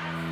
Bye.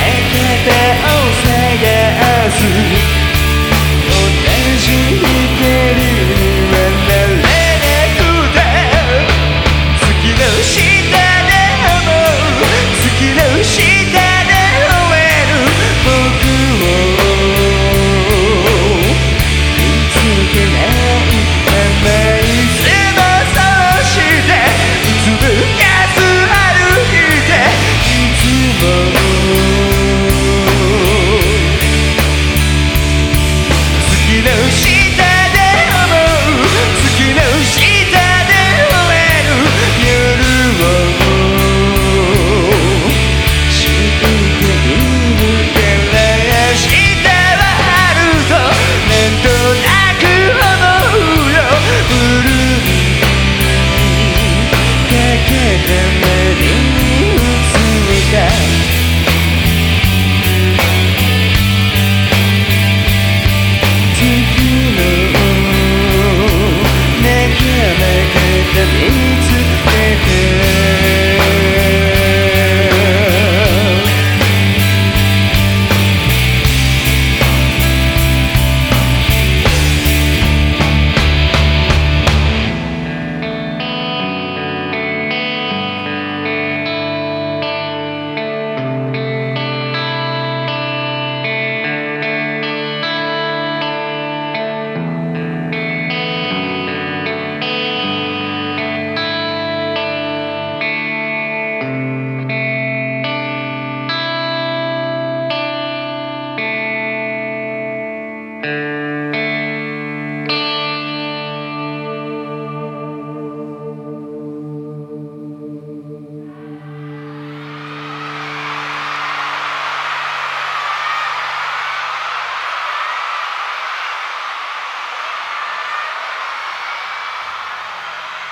けて Oh say yes